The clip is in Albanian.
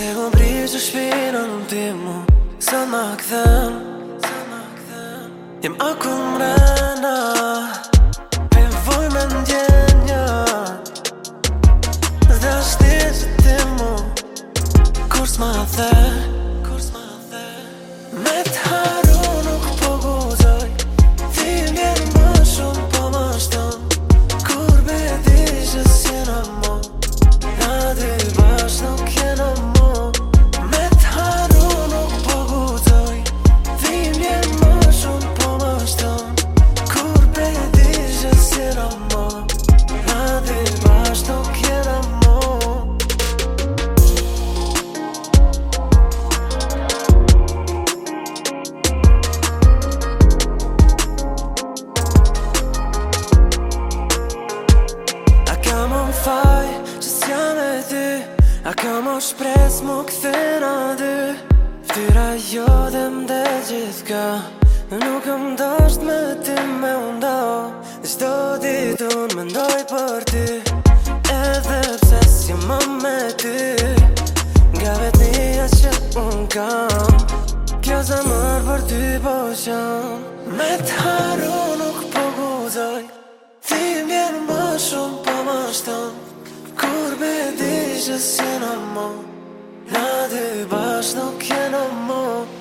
Se ku më brishë të shpina në ti Sa më këthëm Sa më këthën Jem akum më rëna Pevoj me ndjenja djenja Dhe ashtin që timu mu Kur s'ma thër A ka më shpres më a dy Ftyra jo dhe më dhe gjithë ka Nuk më dasht me ti me unda Gjdo dit unë më ndoj për ti Edhe pse si më me ty Nga vetnija që unë kam Kjo zë mërë për ty po qam Me të haru nuk po guzoj Ti mjerë më shumë mo La dy bashk nuk jena mo